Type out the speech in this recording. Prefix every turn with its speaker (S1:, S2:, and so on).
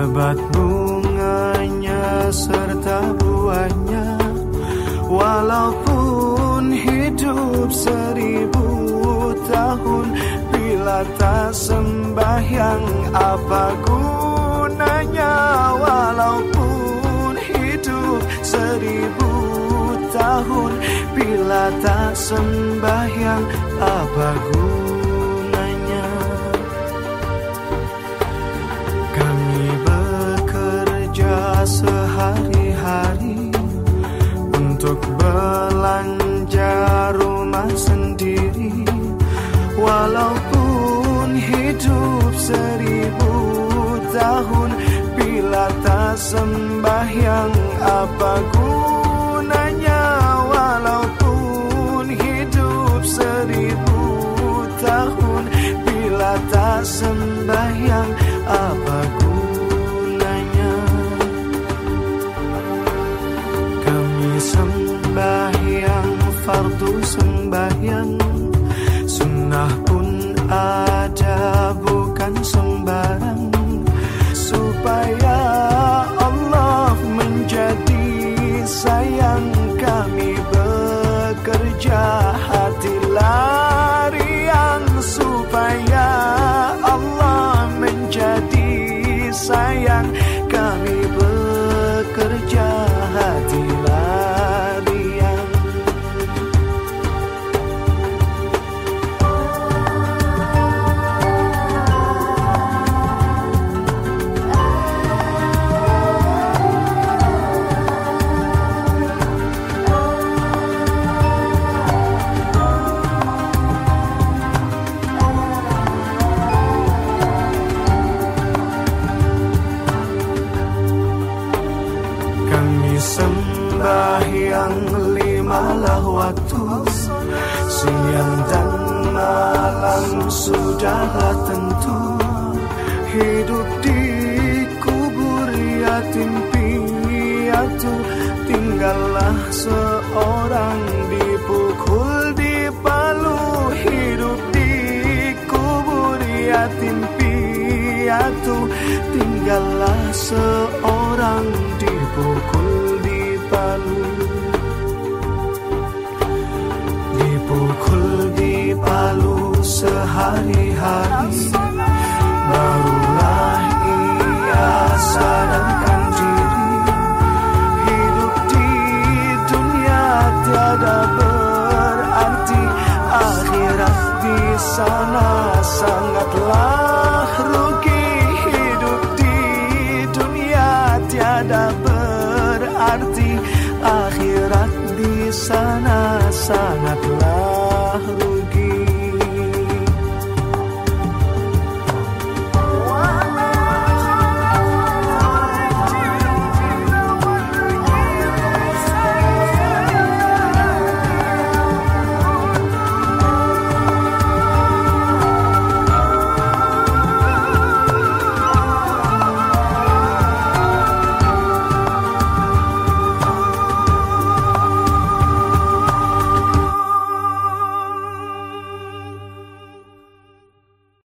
S1: Lebat bunganya serta buahnya. Walaupun hidup seribu tahun Bila tak sembahyang apa gunanya? Walaupun hidup seribu tahun Bila tak sembahyang apa gunanya belanja rumah sendiri. Walaupun hidup seribu tahun Bila tak sembahyang apa gunanya sembahyang sembahyang limalah waktu. Siang dan malam sudahlah tentu. Hidup di kubur yatim piatu Tinggallah seorang dipukul di palu. Hidup di kubur yatim piatu Tinggallah seorang dipukul di palu palu sehari-hari. Barulah ia sadarkan diri. Hidup di dunia tiada berarti. Akhirat di sana sangatlah rugi. Hidup di dunia tiada berarti. Akhirat di sana sangatlah